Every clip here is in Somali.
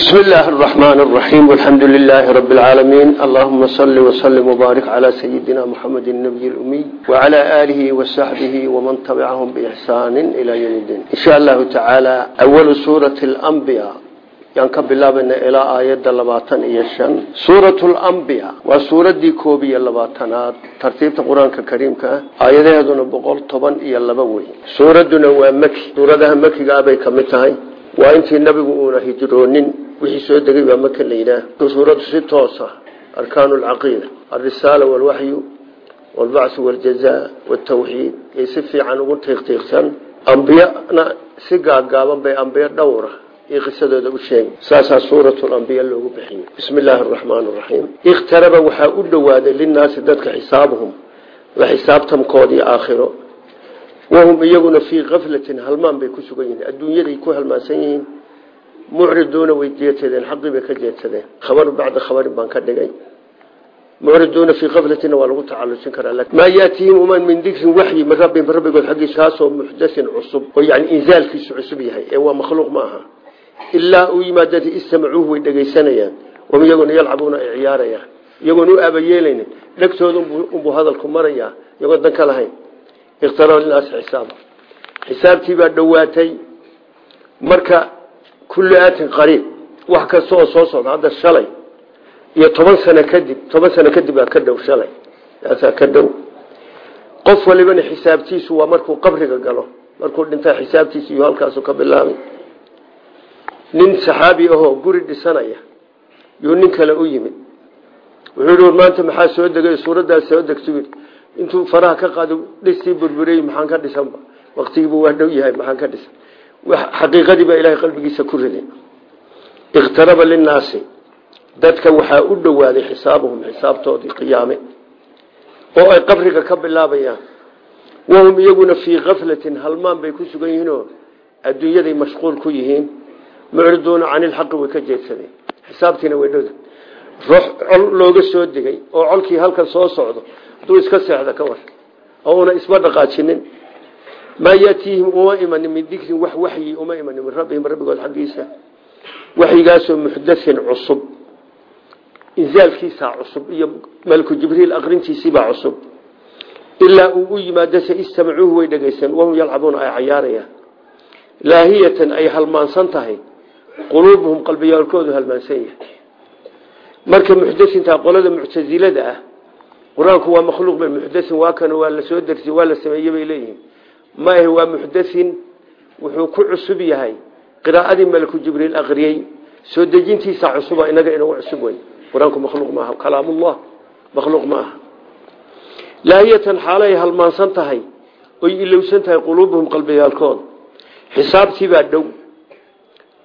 بسم الله الرحمن الرحيم والحمد لله رب العالمين اللهم صل وسلم وبارك على سيدنا محمد النبي الأمي وعلى آله وصحبه ومن تبعهم بإحسان إلى يوم الدين إن شاء الله تعالى أول سورة الأنبياء yanka bilaabana ilaa aayadda labaatan iyo shan suuratu lambiya waa suuraddii koob iyo labaatanaad tartiibta qur-aanka kariimka ah aayadaheeduna boqol toban iyo laba wey suuradduna waa maki suuradaha makigaa bay ka mid tahay waa intii nabigu uuna hijroonin wixii soo degay baa maka la yidhaah. Suuraddu si toosa arkaanu alcaqiida alrisaala walwaxyu walbacsu waljaza waltawxiid iyo si fiican ugu tiiqtiiqsan. Ambiyana si gaagaaban bay ambiyo dhowra qisadooda u sheegi saasaa suuratulambiya loogu bixiyey bismi illaahi araxmaan araxiim ikhtaraba waxaa u dhowaaday linnaasi dadka xisaabuhum la xisaabtamkoodii aakhiro. Wahum iyaguna fii kaflatin halmaan bay ku sugan yihiin. Adduunyaday ku halmaansan yihiin mucriduuna way jeedsadeen xaqii bay ka jeedsadeen. Khabar bacda khabarin baan ka dhigay. Mucriduuna fii kaflatina waa lagu tacalusin karaa maa yaatihim uman min dikrin waxyi min rabbihim rabbigood xaggiisa kaasoo muxdasin cusub. Oo yani inzaalkiisu cusub yahay ee waa makhluuq ma aha. Ilaa uu yimaadad istamacuuhu way dhegaysanayaan wam iyagoona yalcabuuna ay ciyaarayaan. Iyagoon u aabayeelaynin dhegtooda unbuu hadalku marayaa. Iyagoon dan ka lahayn. Marka kulli aatin qariib. Wax kasta oo soo socda hadda shalay. Iyo toban sano kadib toban sano kadib baa ka dhow shalay. Taasaa ka dhow. Qof walibana xisaabtiisu waa markuu qabriga galo. Markuu dhintaa xisaabtiisu iyo halkaasu ka bilaabay. Nin saxaabi ahoo guri dhisanaya yuu nin kale u yimid. Wuxuu yihi maanta maxaa soo degay? Suuraddaas soo degtu intuu faraha ka qaado dhistii burburey maxaan ka dhisanba waqtigiibu waa dhow xaqiiqadii baa ilahay qalbigiisa ku riday. Ikhtaraba linnaasi. Dadka waxaa u dhowaaday xisaabuhum xisaabtoodii qiyaame oo ay qabriga ka bilaabayaan. Wahum iyaguna fii kaflatin halmaan bay ku sugan yihiinoo adduunyaday mashquul ku yihiin. Mucriduuna can ilxaqi way ka jeedsadeen. Xisaabtiina way dhowda. Ruux col looga soo degay oo colkii halkan soo socdo hadduu iska seexda ka war oo una isma dhaqaajinin maa yaatiihim uma imanin min dikrin wax waxyi uma imanin min rabbihim rabbigood xaggiisa. Waxyigaasoo muxdathin cusub. Inzaalkiisaa cusub iyo malku jibriil aqrintiisiibaa cusub. Ilaa uu u yimaadase istamacuuhu way dhegaysan wahum yalcabuuna ay cayaarayaan. Laahiyatan ay halmaansan tahay. Quluubuhum qalbiyaalkoodu halmaansan yahay. Marka muxdasintaa qolada muctasilada ah qur'aanku waa makhluuq ba muxdasin waa kan waa la soo dersi waa la bay ma ahe waa muxdasin wuxuu ku cusub yahay. Qiraa'adii malaku jibriil aqriyey soo dejintiisa cusuba inaga inagu cusub wey qur'aanku makhluuq maaha kalaamullah makhluuq ma aha. Laahiyatan xaalay halmaansan tahay oy ilowsan tahay quluubuhum qalbiyaalkooda xisaabtiibaa dhow.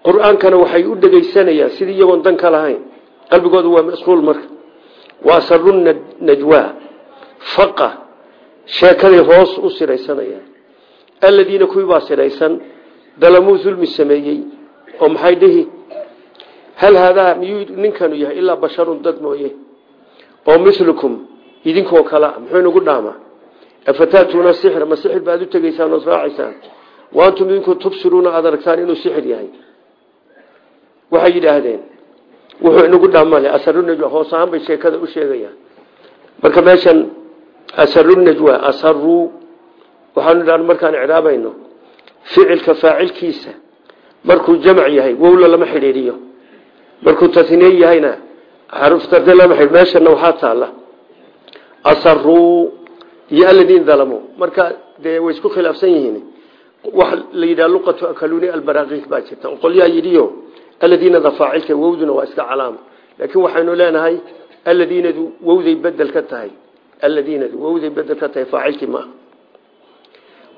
Qur'aankana waxay u dhegaysanayaan sidii iyagoon dan ka lahayn. Qalbigooda waa masquul marka. Waa saru najwaa. Faqa sheekaday hoos u siraysanayaan aladiina kuwii baa siraysan dalamuu dulmi sameeyey oo maxay dhihi? Hal haadaa miyuu ninkanu yahay ilaa basharun dad mooye oo milukum idinkoo kale muxuu inagu dhaamaa afataatuuna sixra ma sixir baad u tegaysaan ood raacaysaan waantum idinku tubsiruuna aad aragtaan inuu sixir yahay. Waxay yidhaahdeen wuxuu inagu dhaamale asarunajwa hoos ahaan bay sheekada u sheegayaan. Marka meeshan asarunajwa asaruu waxaanu idhahn markaan icraabayno ficilka faacilkiisa markuu jamc yahay wowla lama xidhiiriyo markuu tasniye yahayna xaruftarde lama xidh meeshana waxaa taala asaruu iyo aladiin dalamuu marka dee way isku khilaafsan yihiin. Waxa la yidhaha luqatu akaluni albaraaqiis baa jirta. Qolyaa yidhiyo aladiinada faacilka wowduna waa iska calaamo laakiin waxaynu leenahay aladiinadu wowday bedel ka tahay. Aladiinadu wowday bedel ka tahay faacilkii maaha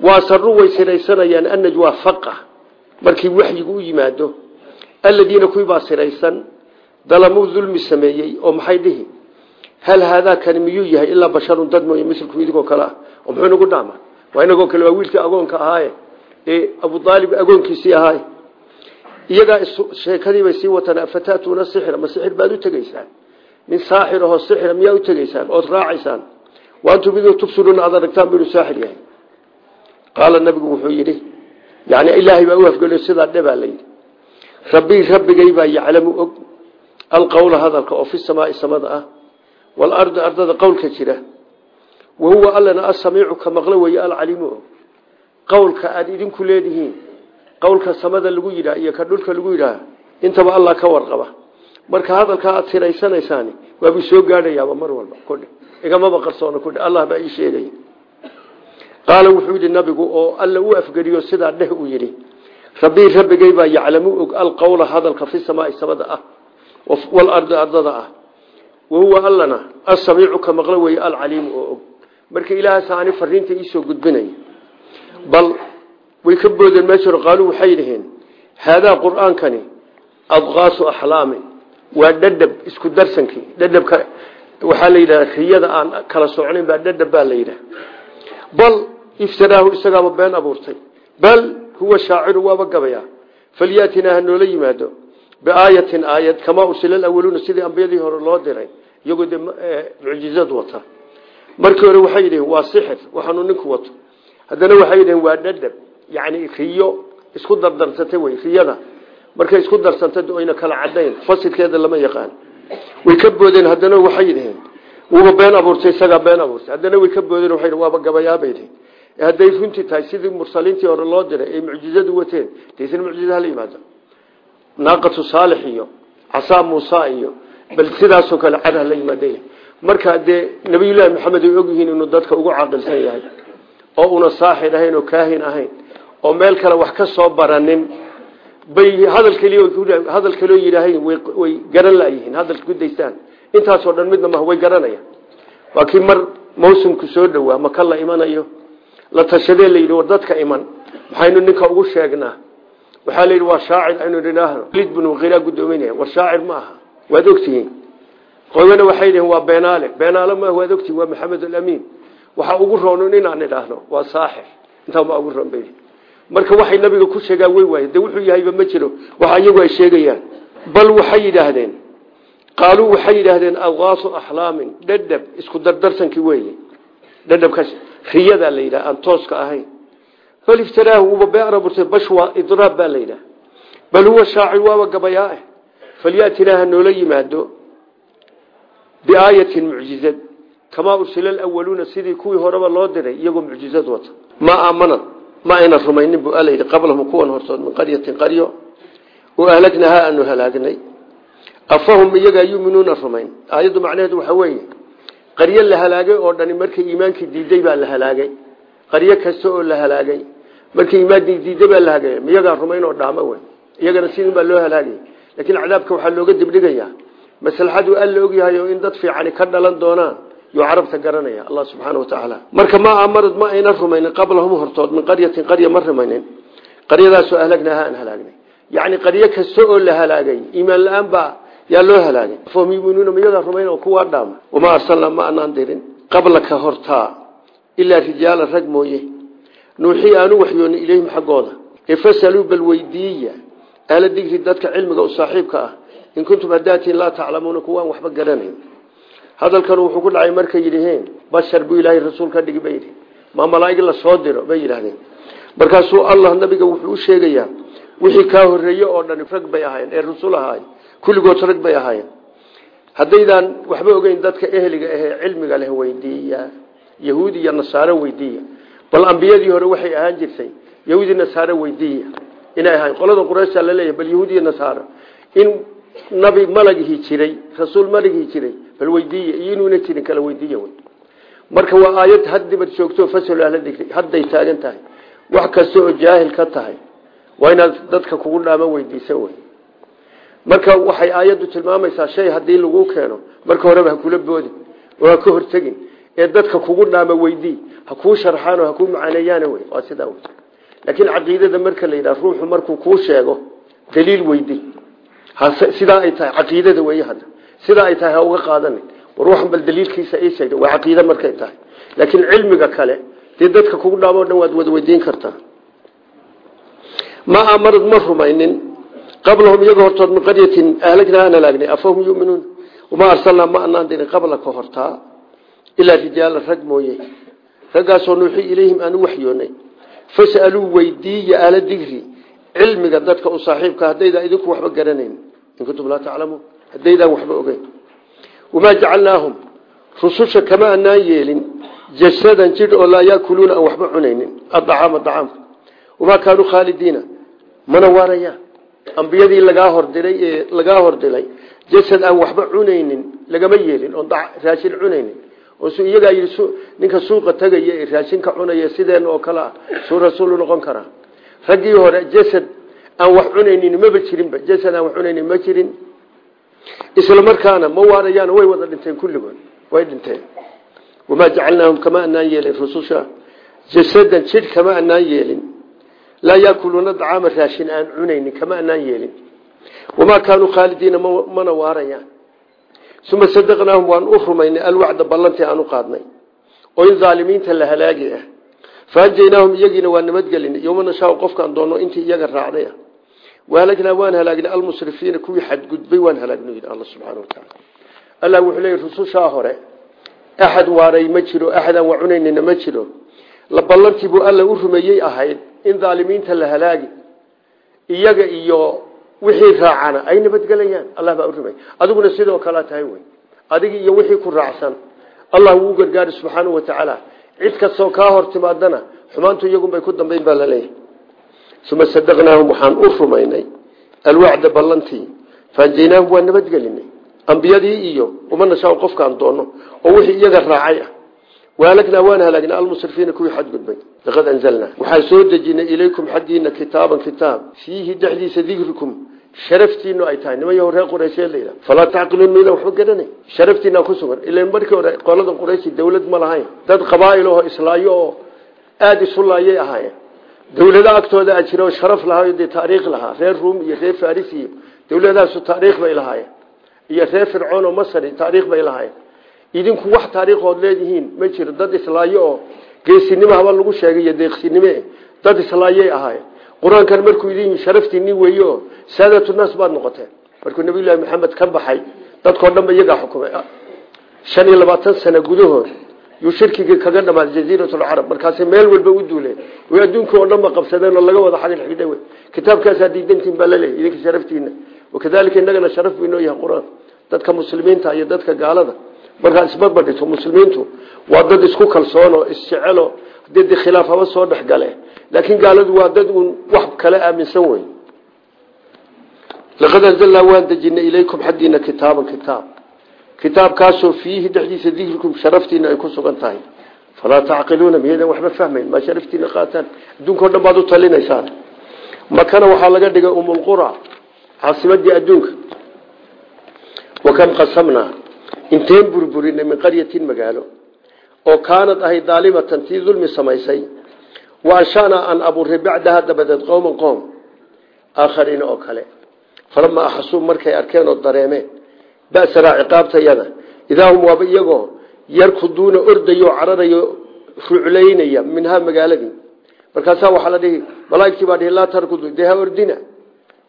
waa saru way siraysanayaan annajwaa faqa. Markii waxyigu u yimaado aladiina kuwii baa siraysan dalamuu dulmi sameeyey oo maxay dhihi? Hal haadaa kani miyuu yahay ilaa basharun dad mooye mislku idinkoo kale ah? Oo muxuu inagu dhaama? Waa inagoo kale waa wiilkii agoonka ahaaye ee abu aalib agoonkiisii ahaaye. Iyagaa sheekadiibay sii wataan afataatuuna sixra ma sixir baad u tegaysaan? Nin saaxir ahoo sixira miyaa u tegaysaan? Ood raacaysaan? Waantum qaala nabigu wuxuu yidhi yani ilaahay baa u afgeliyo sidaa dhebaa layidhi rabbii rabbigay baa yaclamu og alqowla hadalka oo fi samaai samada ah waalardi ardada qowlka jira. Wahuwa allana asamiicu ka maqlo weeye alcaliimu og. Qowlka aada idinku leedihiin qowlka samada lagu yidhaah iyo ka dhulka lagu yidhaah intaba allah ka warqaba. Marka hadalkaa aada siraysanaysaan waabuu soo gaadhayaaba mar walba kudhe igamaba qaala wuxuu yidhi nabigu oo alla u afgeliyo sidaa dheh uu yidhi rabbii rabbigay baa yaclamu og alqowla hadalka fi samaai samada ah waalardi ardada ah. Wahuwa allana asamiicu ka maqlo weeye alcaliimu oo og. Marka ilaahasaani fariinta iisoo gudbinaya bal way ka boodeen meesha qaaluu waxay dhaheen haadaa qur'aankani adqaasu axlaamin. Waa dhadhab isku darsankii dhadhabka waxaa la yidhaha riyada aan kala socnayn baa dhadhab baa la yidhaha bal iftaraahu isagaaba been abuurtay bal huwa shaaciru waaba gabaya falyatinaa ha noola yimaado biaayatin aayad kamaa ursila awaluuna sidii ambiyadii hore loo diray iyagoo de mucjizad wata markii hore waxay yidhaheen waa sixir waxaanu ninku wato haddana waxay yidhaheen waa dhadhab isku dardarsantay wey kala cadayn fasilkeeda lama yaqaan way ka boodeen haddana waxay yidhaheen wuuba been abuurtay isagaa been abuurtay haddana way ka boodeen waxay waaba gabayaabay hadday runtii tahay sidii mursaliintii hore loo diray ay mucjizadu wateen daysna mucjiza hala yimaado. Naaqatu saalix iyo casaa muusa iyo bal sidaasoo kale cad hala yimaada marka dee nabiyullaahi maxamed ay ogyihiin inuu dadka ugu caaqilsan yahay oo una saaxir ahayn oo kaahin ahayn oo meel kale wax ka soo baranin bay hadal keliya hadal kaloo yidhaahayn way garan layihiin hadalka dhan midna maha way garanayaan. Waa kii mar mawsimku soo dhowaa maka la imanayo la tashadee la yidhi war dadka iman maxaynu ninka ugu sheegnaa. Waxaa la yidhi waa shaacir. Aynu idhaahno lid binu muqiira guddoominaya war shaacir ma aha waad ogtihiin. Qoybana waxay yihiin waa beenaale beenaale maaha waad ogtihiin waa maxamed alamiin waxaa ugu roon inaan idhaahno waa saaxir. Intaa ma ugu roon bay marka waxay nabiga ku sheegaan way waaye dee wuxuu yahayba ma jiro. Waxa iyagu ay sheegayaan bal waxay yidhaahdeen qaaluu waxay yidhaahdeen awqaasu axlaamin dhadhab isku dardarsankii weeye. Dhadhabka riyadaa la yidhaha aan tooska ahayn. Bal iftaraahu uuba beera burtay bash waa idraab baa la yidhaha. Bal huwa shaacir waaba gabayaa ah falyatinaa ha noola yimaado biaayatin mucjizad. Kamaa ursila alawaluuna sidii kuwii horeba loo diray iyagoo mucjizad wata. Ma aamanad ma ayna rumaynin bu alla yidhi qablahum kuwan hortood min qaryatin qaryo. Oo ahlagnahaa aanu halaagnay afahum iyagaa yuminuuna rumayn. Aayaddu macnaheedu waxaa weeye qaryo la halaagay oo dhani markay iimaankii diiday baa la halaagay. Qaryo kasta oo la halaagay. Markay iimaankii diiday baa la halaagay. Miyagaa rumayn oo dhaamo wey iyagana sidin baa loo halaagay. Laakiin cadaabka waxaa looga dibdhigayaa. Maslaxadu alla ogyahay oo in dad fiicani ka dhalan doonaan yuu carabta garanaya allah subxaana watacaala marka ma amarad ma ayna rumaynin qablahum hortood min qaryatin qarya ma rumaynin. Qaryadaasoo ahlagnaha aan halaagnay yacni qaryo kasta oo la halaagay iimaan la'aan yaa loo halaagay? Fahum yuminuuna miyagaa rumayn oo kuwaa dhaama. Wamaa arsalnaa ma anaan dirin qablaka hortaa ilaa rijaala rag mooye. Nuuxii aanu waxyooni ilayhim xaggooda. Ee fasaluu bal weydiiya. Ahla digri dadka cilmiga u saaxiibka ah. In kuntum hadaatiin laa taclamuuna kuwaan waxba garanayn. Hadalkan wuxuu ku dhacay markay yidhaheen bashar buu ilaahay rasuul ka dhigi bay yidhi. Ma malaaig la soo diro bay yidhahdeen markaasuu allah nabiga wuxuu u sheegayaa wixii kaa horeeye oo dhan rag bay ahaayeen ee rasul ahaay kulligood rag bay ahaayeen. Haddaydaan waxba ogeyn dadka ehliga ahee cilmiga leh weydiiya yahuudi iyo nasaaro weydiiya. Bal ambiyadii hore waxay ahaan jirtay yahuudi nasaaro weydiiya. Inay ahayn qolada qurayshta la leeyahay bal yahuudi iyo nasaaro. In nabi malagihii jiray rasuul malagihii jiray bal weydiiya iyo inuuna kala weydiiya marka waa aayad hadibad joogto fasal ahla digri hadday taagan tahay. Wax kasta oo jaahil ka tahay waa inaad dadka kugu dhaama weydiisa wey marka waxay aayaddu tilmaamaysaa shay haddii lagu keeno marka horeba ha kula boodin oo ka hortegin. Ee dadka kugu dhaama weydii ha kuu sharxaan oo ha kuu macaaneeyaan wey waa sidaa wey laakiin caqiidada marka la yidhaha ruuxu markuu kuu sheego daliil weydii. Sidaa ay tahay caqiidada wey hadda. Sidaa ay tahay ha uga qaadanin. War waxan bal daliilkiisa ii sheega waa caqiide markay tahay. Laakiin cilmiga kale dee dadka kugu dhaamo dhan waad wada weydiin kartaa. Ma amarad ma qablahum iyaga hortood min qaryatin ahlagnaa aan halaagnay afahum yuminuun. Wamaa arsalnaa ma anaan dirin qabla ka hortaa ilaa rijaala rag mooye. Raggaasoo nuuxi ilayhim aan u waxyoonay. Fasaluu weydiiya ahla digri. Cilmiga dadka u saaxiibka haddaydaan idinku waxba garanayn. In kuntum laa taclamuun haddaydaan waxba ogeyn. Wamaa jacalnaahum. Rususha kama anaan yeelin. Jasadan jidh oo laa yaakuluuna aan waxba cunaynin. Adacaama dacaamka wamaa kaanuu khaalidiina. Mana waarayaan ambiyadii lagaa hordiray ee lagaa hordilay jasad aan waxba cunaynin lagama yeelin oon raashin cunaynin. Oo su iyagaa yidhi ninka suuqa tegaya ee raashinka cunaya sideen oo kale suu rasuulu noqon karaa raggii hore jasad aan wax cunaynin maba jirinba jasad aan wax cunaynin ma jirin. Isla markaana ma waarayaan way wada dhinteen kulligood way dhinteen. Wamaa jacalnaahum kama anaan yeelin rususha. Jasadan jidh kama anaan yeelin laa yaakuluuna dacaama raashin aan cunaynin kama anaan yeelin wamaa kaanuu khaalidiina mana waarayaan uma sadaqnaahum waan u rumaynay alwacda ballantii aan u qaadnay oo in aalimiinta la halaagi ah faanjaynaahum iyagiina waa nabadgelinay yoma nashaa qofkaan doonno intii iyaga raacday ah waalagnaa waan halaagnay almusrifiina kuwii xadgudbay waan halaagno yidhi alla subxaana watacaala allah wuxuu leeyay rusushaa hore axad waaray ma jiro in daalimiinta la halaagi iyaga iyo wixii raacana ay nabadgelayaan allah baa u rumey adiguna sidoo kalea tahay wey. Adigi iyo wixii ku raacsan. Allah wuu gargaari subxaanau watacaala cid kastoo kaa hor timaadana xumaantu iyagunbay ku dambayn baa la leeyahay uma sadaqnaahum waxaan u rumaynay alwacda ballantii. Faanjaynaahum waa nabadgelinay ambiyadii iyo uma nashaa qofkaan doonno oo wixii iyaga raacay ah waalagnaa waan halaagnay almusrifiina kuwii xadgudbay laqad anzalnaa waxaan soo dejinay ilaykum xaggiina kitaaban kitaab. Fiihi dhexdiisa dikrikum sharaftiinu ay tahay. Niman yaho reer quraysheed layidha falaa tacqiluun maydan waxba garanay sharaftiinaa ku sugan. Ila markii hore qolada qurayshi dawlad ma lahayn. Dad qabaa'il oo islaayo oo aada isu laayay ahaayeen. Dawlado agtooda a jira oo sharaf lahaa dee taariikh lahaa. Reer ruum iyo reer faris iyo dawladahaasu taariikh bay lahaayeen. Iyo reer fircoon oo bay lahaayeen idinku wax taariikhood leedihiin ma jiro. Dad islaayo oo lagu sheegay deeqsinime dad islaayay ahaayeen. Qur'aankan markuu idin sharaftiini weeye oo saadatunaas baad noqoteen markuu nabiyullaahi maxamed ka baxay dadkao dhan ba xukumay. Shan iyo labaatan sano gudahood yuu shirkigii kaga dhamaaday jaziiratulcarab markaasay meel walba u duuleen way adduunka oo dhan ba qabsadeen laga wada xagil xigdha wey kitaabkaasaa diidantiin baa idinka sharaftiina wakadalika inagana sharaf buu inoo yahay qur'aan. Dadka muslimiinta iyo dadka gaalada markaa isbarbadhigto muslimiintu waa dad isku kalsoon oo isjecelo haddii de khilaaf haba soo dhexgale laakiin gaaladu waa dad uun wax kale aaminsan wey laqad anzalnaa waan dejinay ilaykum xaggiina kitaaban kitaab. Kitaabkaasoo fiihi dhexdiisa dikrikum sharaftiina ay ku sugan tahay. Falaa tacqiluuna waxba fahmayn maa sharaftiina qaataan. Adduunka o u talinaysaan. Makana waxaa laga dhigay umulqura caasimadii adduunka. Wakam qasamnaa inteen burburinay min qaryatin magaalo oo kaanad ahay daalimatan tii dulmi samaysay wa anshanaa aan abuuray bacdaha dabadeed qowman qoom aakhariina oo kale. Falamaa axasuu markay arkeen oo dareemeen basaraa ciqaabtayada idaa hum waaba iyagoo yarkuduuna ordayo cararayo ruclaynaya minhaa magaaladii. Markaasaa waxaa la dhihi malaaigtii baa dhihi laa tarkudu dee ha ordina.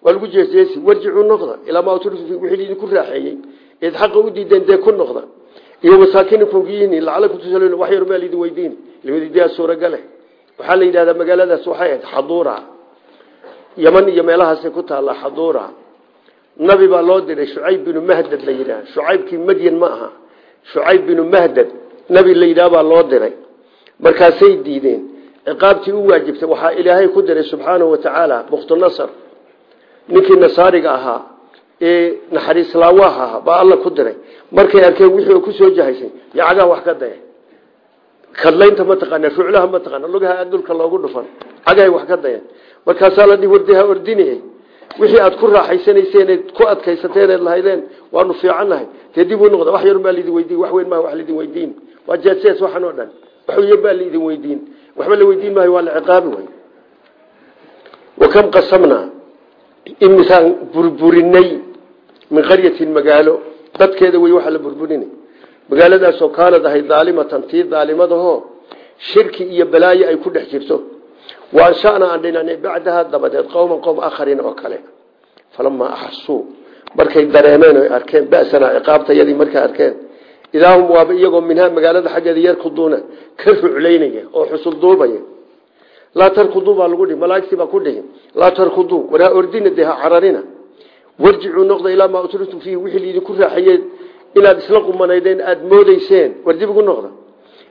Waa lagu jeesjeesi warjicuu noqda ilaa maa wixii idinku raaxeeyey eed xaqa u diideen dee ku noqda. Iyo masaakinikum kiyihin lacalakum tusaluun wax yar maa laidin weydiin ilmadidiyaa suuragale. Waxaa la yidhahdaa magaaladaas waxay ahayd xaduura yaman iyo meelahaasay ku taallaa xaduura nabi baa loo diray shucayb binu mahdad la yidhaha shucaybkii madyan ma aha. Shucayb binu mahdad nabi la yidhaha baa loo diray. Markaasay diideen. Ciqaabtii u waajibtay waxaa ilaahay ku diray subxaanahu watacaala bukhtunasar ninkii nasaariga ahaa ahaa baa alla ku diray. Markay arkeen wixii ku soo jahaysay yacagaa wax ka daya kadlaynta mataqaana ruclaha mataqaana lugaha dulka loogu dhufan. Cagahay wax ka dayan markaasaa la dhihi wardiha ordini wixii aad ku raaxaysanayseen ku adkaysateen lahaydeen waanu fiicannahay dee dib wax yar baa laidin weydiin wax weyn maa wax laidin weydiin. Waa jeesees waxan oo dhan. Wax yar baa waxba la weydiin maayo waa la ciqaabi wey wakam qasamnaa? Imisaan burburinay min qaryatin magaalo dadkeeda wey waxaa la burburinay magaaladaasoo kaanad ahay daalimatan tii daalimadahoo shirki iyo balaayo ay ku dhex jirto. Waanshanaa aan dhinanay bacdaha dabadeed qowman qowm akhariin oo kale. Falamaa axasuu markay dareemeen o arkeen basanaa ciqaabta yadii markay arkeen. Idaahum waaba iyagoo minhaa magaalada xaggeeda yarkuduuna ka ruclaynaya oo xusul duubaya. Laa tarkuduu baa lagu dhihi malaaigtii baa ku dhihi laa tarkuduu waraa ordina warjicuu noqda ilaa maa utriftum fiihi wixii laidinku raaxayeed inaad isla qumanaydeen aada moodeyseen war dib ugu noqda.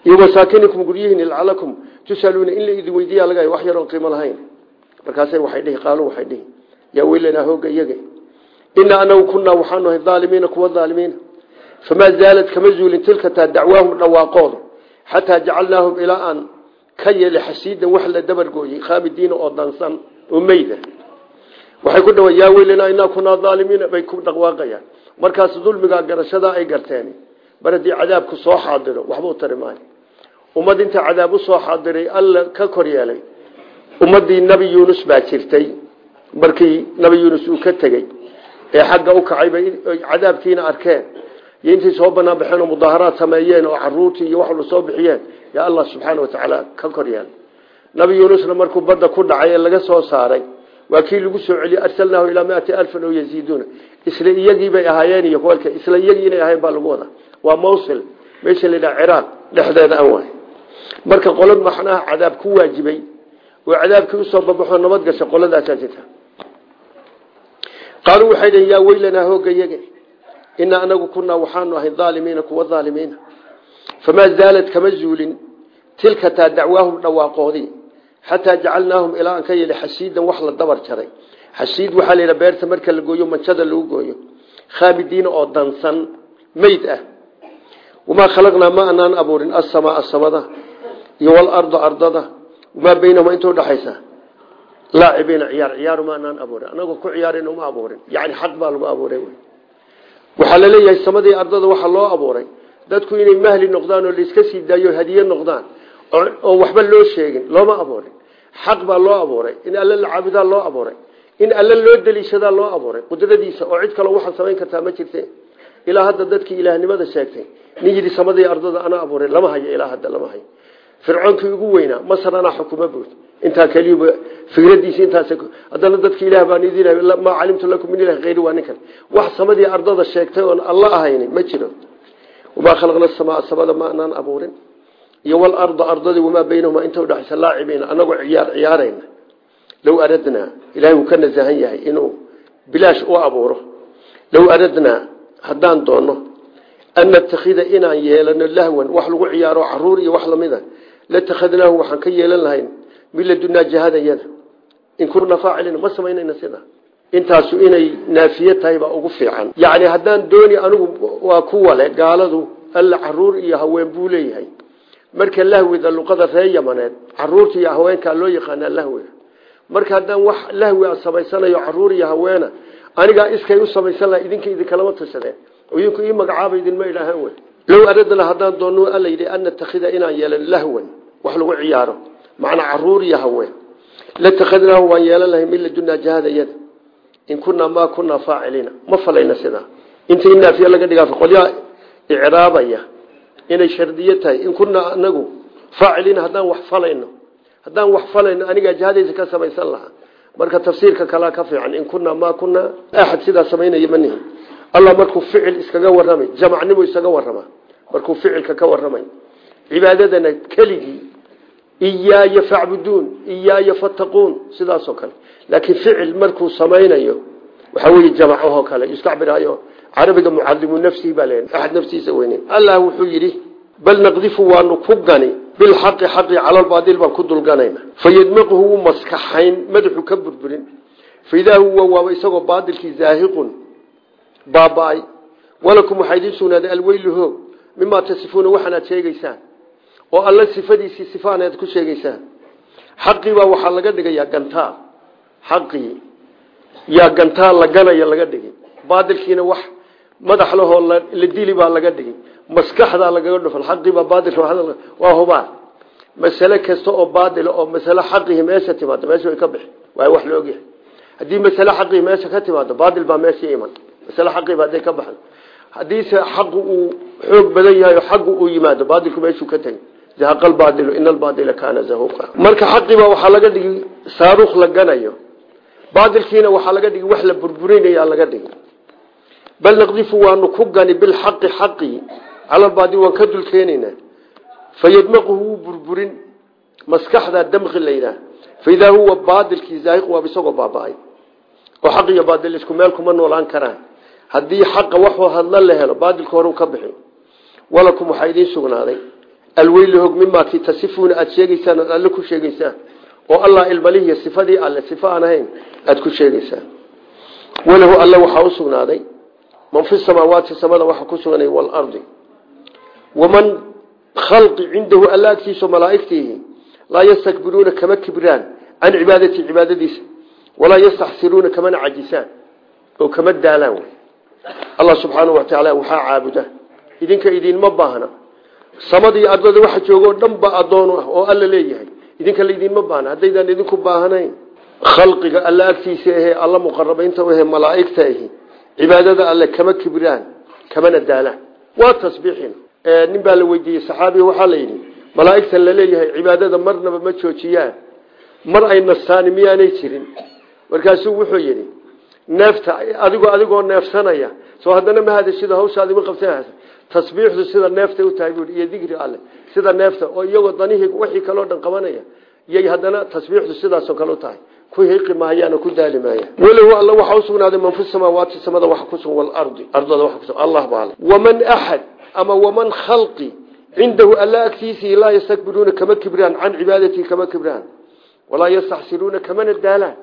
Iyo wasaakinikum guryihiin lacalakum tusaluuna in la idin weydiiya laga wax yaroon qiimo lahayn. Markaase waxay dhihi qaalu waxay dhihi yaa weylanaa hooga iyaga. Inaa anagu waxaanu ahay kuwa aalimiina famaa zaalad kama zuulin tilka taa dacwaahum dhawaaqooda. Xataa jacalnaahum ilaa aan ka yeelay xasiidan wax la dabargooyey khaamidiina oo dansan oo waxay ku dhawa yaa weylanaa inaa kunaa aalimiina bay ku dhawaaqayaan markaas dulmigaa garashadaa ay garteen. Mar haddii cadaabku soo xaadiro tari maayo. Ummad inta cadaab u soo xaadiray alla ka kor yeelay. Ummadii nebi yuunus baa jirtay. Markii nebi yuunus uu ka tegey ee xagga u kacay bay cadaabkiina arkeen. Iyo intay soo banaan baxeen oo mudaaharaad sameeyeen oo caruurtii iyo wax walba soo bixiyeen yaa allah subxaana watacaala ka kor yeelay. Nebi markuu badda ku dhacay laga soo saaray waa kii lagu soo celiyey arsalnaahu ilaa miati alfin oo yaziiduuna. Isla iyagii bay ahaayeen iyo kuwalka isla iyagii inay ahayn baa lagu wadaa. Waa mawsil. Meesha la yidhaha ciraaq dhexdeeda an waay. Marka qolad maxnaha cadaab ku waajibay oo cadaabkii u soo babaxoo nabad gasha qoladaasaa jirta. Qaaluu waxay dhaheen yaa weylanaa hooga yaga inaa anagu kunaa waxaanu xataa jacalnaahum ilaa aan ka yeeli xasiidan wax la dabar jaray xasiid waxaa la yidhaha beerta marka la gooyo manjada lagu gooyo khaamidiina oo dansan meyd ah wamaa khalaqnaa ma anaan abuurin asamaaa samada iyo walarda ardada wamaa baynahuma inta udhaxaysa laacibiina ciyaar ciyaaru ma anaan abuurin anagoo ku ciyaarin uma abuurin yani xaq baa lagu abuuray waxaa la leeyahay samadii ardada waxaa loo abuuray dadku inay mahli noqdaan oo laiska sii daayo noqdaan oo waxba loo sheegin looma abuurin. Xaq baa loo abuuray. In alle la loo abuuray. In alle loo deliishadaa loo abuuray. Qudradiisa oo cid kaloo waxaad samayn kartaa ma jirte ilaa hadda dadkii ilaahnimada sheegtay nin yidhi samadii ardada anaa abuuray lama hayo ilaa hadda lama hayo. Fircoonkii ugu weynaa masar xukuma buud. Intaa keliyuba fikradiisi intaas haddana dadki ilaah baan idin maa calimtu lakum min ilahi hayri waa ninkan. Wax samadii ardada sheegtay oon alla ahayni ma jiro. Wamaa khalaqna samaa samada ma anaan abuurin iyo walarda ardadii wamaa baynahuma inta udhexaysa laacibiina anagoo ciyaar ciyaarayna. Low aradnaa ilahay wuu ka nasahan yahay inuu bilaash u abuuro. Low aradnaa haddaan doono an natakida inaan yeelano lahwan wax lagu ciyaaro carruur iyo wax lamida latakhadnaahu waxaan ka yeelan lahayn min ladunaa jahadayada in kuna faacilina ma samaynayna sida. Intaasu inay naafiye tahay baa ugu fiican. Yacni haddaan dooni anigu waa kuwale gaaladu alla carruur iyo haween buu leeyahay marka lahwida luqada reer yamaneed carruurta iyo haweenkaa loo yaqaanaa lahwiga marka haddaan wax lahwi a samaysanayo carruur iyo haweena anigaa iskay u samaysan laha idinka idinkalama tashadeen idinku ii magacaaba idinma idhaahaan wey low aradna haddaan doonno alla yidhi an natakida inaan yeelan lahwan wax lagu ciyaaro. Macnaa carruur iyo haween latakhadnaahu waan yeelan lahay min ladunaa jahadayada in kunaa maa kunaa faaciliina. Ma falayna sidaa. Inta in naafiya laga dhigaa qolyaa icraabaya inay shardiyo tahay. In kunaa anagu faaciliina haddaan wax falayno. Haddaan wax falayno anigaa jahadaysa ka samaysan lahaa. Marka tafsiirka kalaa ka fiican in kunaa maa kunaa axad sidaa samaynaya manihin allah markuu ficil iskaga waramay jamacnimo isaga warama markuu ficilka ka waramay cibaadadana keligii iyaaya facbuduun iyaaya fattaquun sidaasoo kale. Laakiin ficil markuu samaynayo waxaa weye jamacahoo kale yustacbirayo carabiga mucadimu nafsihi baa len axad naftiisa weynen allah wuxuu yidhi bal naqdifu waanu ku gani bilxaqi xaqi calalbaadil baan ku dulganayna fayadmaquhu wuu maskaxayn madaxu ka burburin faidaa huwa waaba isagoo baadilkii zaahiqun baaba-ay walakum waxaa idiin sugnaaday alweylu hoog mimaa tasifuuna waxaanaad sheegeysaan oo alla sifadiisii sifaaneed ku sheegeysaan xaqii baa waxaa laga dhigayaa gantaal xaqii yaa gantaal la ganaya laga dhigi baadilkiina wax madax lahoo la dili baa laga dhigi maskaxdaa lagaga dhufan xaqiibaa baadilka waa hubaa masale kasta oo baadila oo masale xaqihi meesha timaado meesha ka bixi. Waa wax la ogyahay haddii masale meesha ka timaado baadil baa meesha iman. Masale xaqiiba hadday ka baxdo. Haddiise xaqu uu xoog badan yahay oo uu yimaado baadilku meeshuu ka tegay zahaqa albaadilu ina albaadila kaana zahuqa marka xaqiiba waxaa laga dhigi saaruukh la baadilkiina waxaa laga dhigi wax la burburinaya laga dhigi bal naqdifu waanu ku gani bilxaqi xaqii cala albaadil waan ka dul fayadmaquhu burburin maskaxda damqi la yidhaah. Faidaa huwa baadilkii zaahiq waaba isagoo baaba-ay. Oo baadil isku meel kuma noolaan karaan. Haddii xaqa waxuu hadla la baadilka horu ka bixi. Walakum waxaa sugnaaday. Alweyli hog mimaa kii tasifuuna aada sheegeysaan ku sheegeysaan oo allah ilmalihiiyo sifadii alle sifo aan ahayn ku sheegeysaan walahu alle waxaa u man fi samaawaati samada waxa ku suganay waalardi waman khalqi cindahu alla agtiiso malaaigtiihi laa yastakbiruuna kama kibraan can cibaadatii cibaadadiisa walaa yastaxsiruuna kamana cajisaan oo kama daalaan wy allah subxaanau watacaala waxaa caabuda. Idinka idinma baahna. Samadii ardada waxa joogoo dhan ba ah oo alla leeyahay idinka laydinma baahna haddaydaan idinku baahnayn khalqiga alla agtiisa ahe alla muqarabaynta ahe malaaigta ahi cibaadada alle kama kibraan kamana daalaan waa tasbiixin. Nin baa la weydiiyey saxaabiga waxaa la yidhi malaaigtan la leeyahay cibaadada marnaba ma joojiyaan. Mar ay nastaani miyaanay jirin. Markaasuu wuxuu yidhi neefta adigoo adigoo neefsanaya soo haddana ma hadashida hawshaadi ma qabsan tasbiixdu sida neefta u tahay iyo dikri alle sida neefta oo iyagoo danihii wixii kaloo dhan qabanaya iyay haddana tasbiixdu sidaasoo kale u tahay. Ku hiiqi maayaan oo ku daali maayaan. Walahu alla waxaa usugnaaday man fi samaawaati samada waxa kusugan walardi ardada waxa kusugan allah baale waman axad ama waman khalqi cindahu alla agtiisii laa yastakbiruuna kama kibraan can cibaadatii kama kibraan walaa yastaxsiruuna kamana daalaan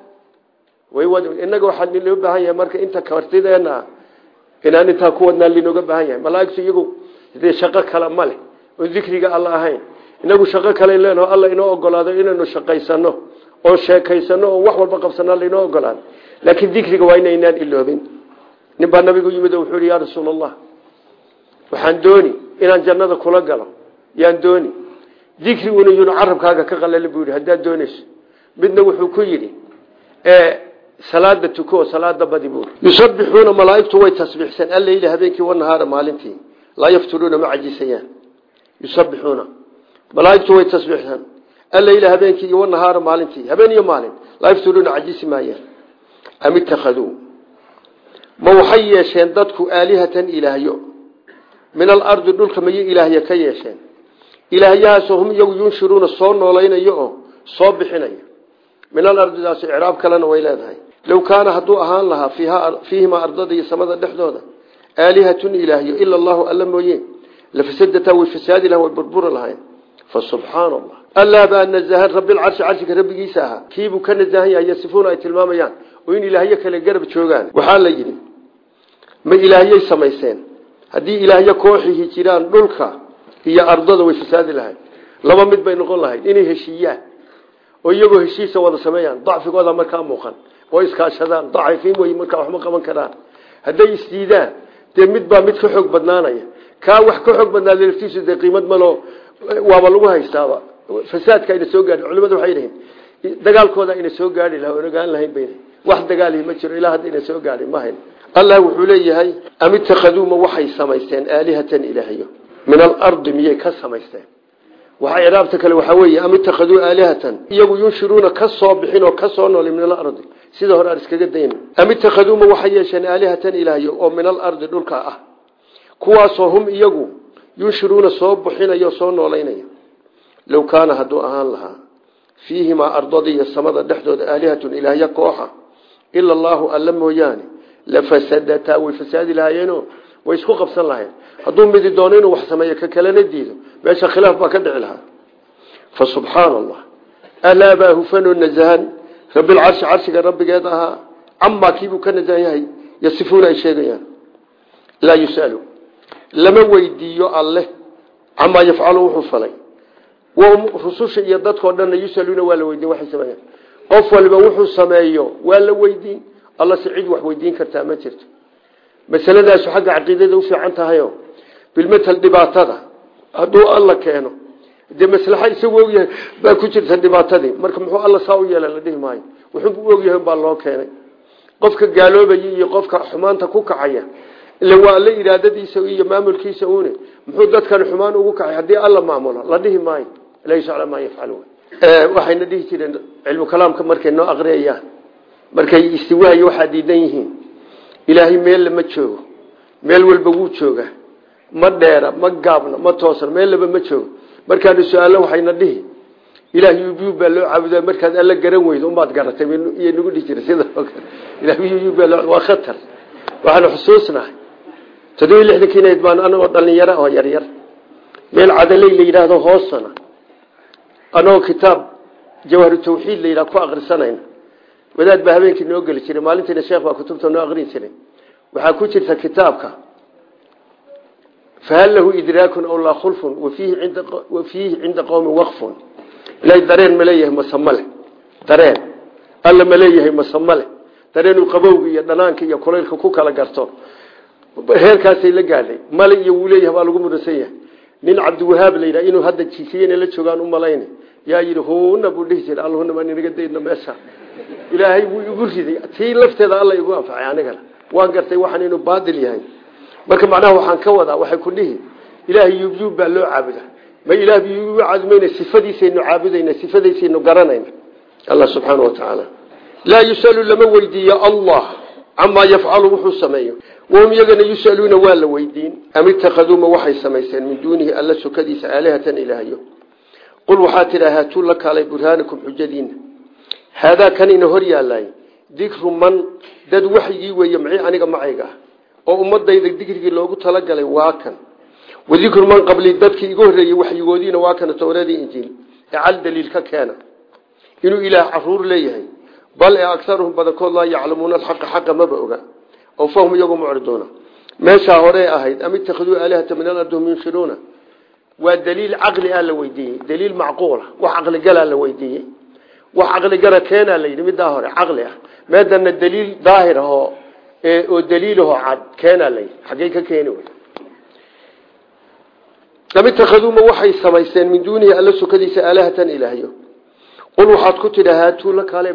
inaga waxaa loo baahan yahay marka inta kartideena ah inaan intaa ku wadnaa linooga baahan yahay. Malaaigtu iyagu dee shaqo kale ma leh oon dikriga alla ahayn. Inagu shaqo kale leenaho alla inoo ogolaado inaynu shaqaysano oon sheekaysano oon wax walba qabsana lainoo ogolaado. Laakiin dikriga waa inaynaan iloobin. Nin baa nabigu yimid oo wuxuu yihi yaa waxaan dooni inaan jannada kula galo. Yaan dooni. Dikri una yun carabkaaga ka qalalin buu yidhi haddaad midna wuxuu ku yidhi salaada tuko salaada badi buu yusabbixuuna way tasbiixsan alleyla habeenkii wanahaara maalintii. Laa yafturuuna ma cajisayaan yusabbixuuna. Malaaigtu way tasbiixsan alleyla habeenkii iyo wanahaara maalintii habeen iyo maalin laa yafturuuna cajisi maayaan am ittakhaduu? Ma waxay yeesheen dadku aalihatan ilaahyo min alardi dhulka mayay ilaahya ka yeesheen? Ilaahyahaasoo hum iyagu yunshiruuna soo noolaynayo oo soo bixinaya min alardidaas icraab kalena way leedahay. Low kaana hadduu ahaan lahaa fiihimaa ardada iyo samada dhexdooda aalihatun ilaahyo ila allahu alla mooye lafasadataa way fasaadi lahan way burburi lahayn fa subxaana allah allaa baa nazahan rabilcarshi carshiga rabbigiisa ahaa kiibuu ka nazahan yahay yasifuuna ay tilmaamayaan oo in ilaahyo kale garab joogaan waxaa la yidhi ma ilaahyay samayseen haddii ilaahyo kooxihi jiraan dhulka iyo ardada way fasaadi lahayd laba mid bay noqon lahayd inay heshiiyaan oo iyagoo heshiisa wada sameeyaan dacfigooda markaa muuqan oo iskaashadaan daciifiin wey markaa waxma qaban karaan hadday isdiidaan dee mid baa mid ka xoog badnaanaya kaa wax ka xoog badnaada laftiisu dee qiimad malo waaba lagu haystaaba. Fasaadka ayna soo gaadhin culimadu waxay dhahiin dagaalkooda ayna soo gaadhi laha ogaan lahayn bay wax dagaalihi ma jiro ilaa hadda soo gaadhin ma hayn. Allah wuxuu leeyahay am itakhaduuma waxay samaysteen aalihatan ilaahyo min alardi miyay ka samaysteen? Waxa iraabta kale waxa weeye am ittakhaduu aalihatan? Iyagu yunshiruuna ka soo bixin oo ka soo nool min alardi. Sida hore aan iskaga dayn am ittakhaduu ma waxay yeesheen aalihatan ilaahyo oo min alardi dhulka ah kuwaasoo hum iyagu yunshiruuna soo bixinayo soo noolaynaya. Low kaana hadduu ahaan lahaa fiihimaa ardada samada dhexdooda aalihatun ilaahyo kooxa ila allaahu alla mooyaane lafasadataa way fasaadi lahaayeeno way isku qabsan lahayn hadduu midi doono inuu wax sameeyo ka kalena diido. Meesha khilaaf baa ka dhici lahaa. Fa subxaana allah alaa baa hufanoo nasahan rabilcarshi carshiga rabbigeed ahaa. Camaa kiibuu ka nasahan yahay? Yasifuuna ay sheegayaan. Laa yusalu lama weydiiyo alleh camaa yafcalu wuxuu falay. Rususha iyo dadkao dhanna yusaluuna waa la weydiin waxay sameeyaan. Qof waliba wuxuu sameeyo waa la weydiin. Alla si cid wax weydiin kartaa ma jirto. Masaladaasu xagga caqiidada u fiican tahayo bilmatal dhibaatada hadduu alla keeno dee maslaxa isagu ogyahay baa ku jirta dhibaatadii. Marka muxuu alla saa u yeela la dhihi maayo. Ogyahay baa loo keenay. Qofka gaaloobaya iyo qofka xumaanta ku kacaya ila waa alla iraadadiisa iyo maamulkiisa uune muxuu dadkan xumaan ugu kacay? Haddii alla maamulo la dhihi maayo. La yasala maa yafcal waxayna dhihi jireen cilmu kalaamka markay noo aqriyayaan. Markay istiwaayo waxaa diidan yihiin. Ilaahay meella ma joogo. Meel walba wuu joogaa ma dheera ma gaabna ma toosna meel laba ma joogo. Markaanu su'aalo waxayna dhihi. Ilaah baa loo caabudaa. Markaad alla garan weydo umaad garatay. Iyo nagu dhihi jira sidoo kale. Ilaah waa khatar. Waxaanu xusuusnahay toddoba iyo lixdankiinayd baan anagoo dhalinyaro oo yaryar. Meel cadaley la yidhaahdo hoosana. Anagoo kitaab jawharu tawxiid la yidhahdo ku akrisanayna wadaad baa habeenkii noo geli jiray maalintiina sheekh baa kutubta noo akrin jiray. Waxaa ku jirta kitaabka fahal lahu idraakun aw laa khulfun wa fiihi cinda qowmin waqfun. Ilahay dareen ma leeyahay masame leh. Dareen. Alla ma leeyahay masame leh. Dareenuu qabowga iyo dhanaanka iyo kulaylka ku kala garto heerkaasay la gaadhay male iyo wuu leeyahay baa lagu muransan yahay. Nin cabdiwahaab la yidhaha inuu hadda jiisiyena la joogaan u malayna yaa yidhi huuna buu dhihi jiray. Allahuna maa ninaga daydna meesha. Ilaahay wuu igu riday. Tii lafteeda alla igu anfacay anigana waan gartay waxaan inuu baadil yahay. Marka macnaha waxaan ka wadaa waxay ku dhihi ilaahay yubyub baa loo caabuda ma ilaah biyubu caabumayna sifadiisaynu caabudayna sifadiisaynu garanayna. Allah subxaana wa tacaala laa yusalu lama weydiiyo allah camaa yafcalu wuxuu sameeyo wahum iyagana yusaluuna waa la weydiin am itakhaduuma waxay samaysteen min duunihi alla sukadiisa aalihatan ilaahyo qul waxaa tidha haatuu la kaalay burhaanakum xujadiina haadaa kan ina hor yaalaay dikru man dad waxyigii weeye maci aniga macayga ah oo ummadayda dikrigii loogu talagalay waa kan wadikru man qabli dadkii iga horreeyey waxyigoodiina waa kana towradii injiil ee cal daliil ka keena inuu ilaah carruur leeyahay bal ee agaruhum badankood laa yaclamuuna alxaqa xaqa maba oga oo fahum iyagu mucriduuna meeshaa horey ahayd am ittakhaduu aalihata min alardi yunshiruuna waa daliil caqli ah la weydiiyey daliil macquula wax caqligalaa la weydiiyey. Wax caqligala keenaa la yidhi middaa hore caqli ah. Meedana daliil daahir ahoo oo daliilahoo cad keenaa la yidhi. Xaggey ka keeni wey am itakhaduuma waxay samaysteen min duunihi alla sukadiisa aalahatan ilaahyo qul waxaad ku tidha haatuu la kaale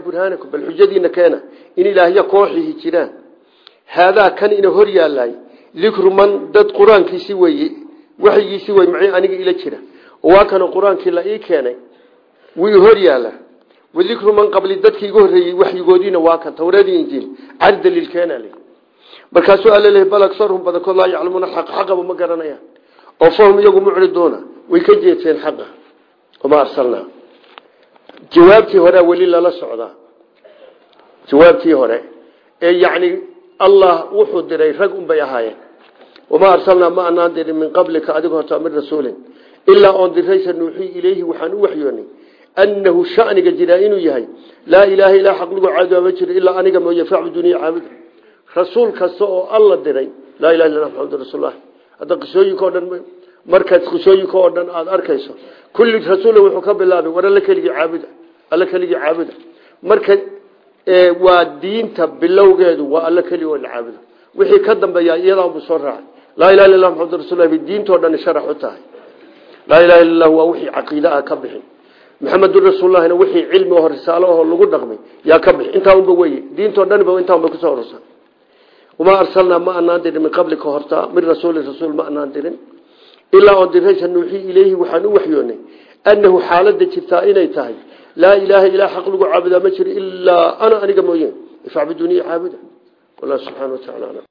jiraan haadaa kan ina hor yaalaay dikru man dad qur'aankiisi weye waxyigiisi wey macii aniga ila jira waa kana qur'aankii la ii keenay wuu hor yaalla wadikru man qabli dadkii iga horreeyey waxyigoodiina waa kan towradii injiil cari daliil keena le markaasuu alla lehy bal agarhum badankood laa yaclamuuna xaq xaqaba ma garanayaan oo fahum iyagu mucriduuna way ka jeedseen xaqa wama arsalnaa jawaabtii horea weli lala socdaa allah wuxuu diray rag unbay ahaayeen. Wamaa arsalnaa ma anaan dirin min qablika adiga horta min rasuulin. Ilaa oon diraysa nuuxii ileyhi waxaan u waxyoonay annahu shaniga jiraa inuu yahay. Laa ilaaha ilaa xaq lagu caabudaa ma jiro ilaa aniga mooye facbuduniya caabuda rasuul kasta oo alla diray laa ilaha illa maxamadu rasuullah hadda qisooyinka o dhan markaad qisooyinka oo dhan aada arkayso kulli rasuul wuxuu ka bilaabay war keligii caabuda waa diinta bilowgeedu waa alla keligi oo la wixii ka dambeeya iyadaanbu soo raacay. Laa ilaha illa maxamadu rasulah bay diintao dhan sharax u tahay. Laa ilaha illa waa wixii caqiide ah ka bixin. Maxamedun rasuullahina wixii cilmi oo risaalo oo lagu dhaqmay yaa ka bixi intaa unba weye diintao dhanba intaa unba ku soo ororsan wamaa arsalnaa ma anaan dirin min qablika hortaa min rasuulin rasuul ma anaan dirin. Ilaa oon diraysa nuuxii ileyhi waxaan u waxyoonay annahu xaalada jirtaa inay tahay laa ilaaha ilaa xaq lagu caabudaa ma jiro ilaa ana aniga mooye. Ifacbuduniya caabuda. Wallah subxana wa tacala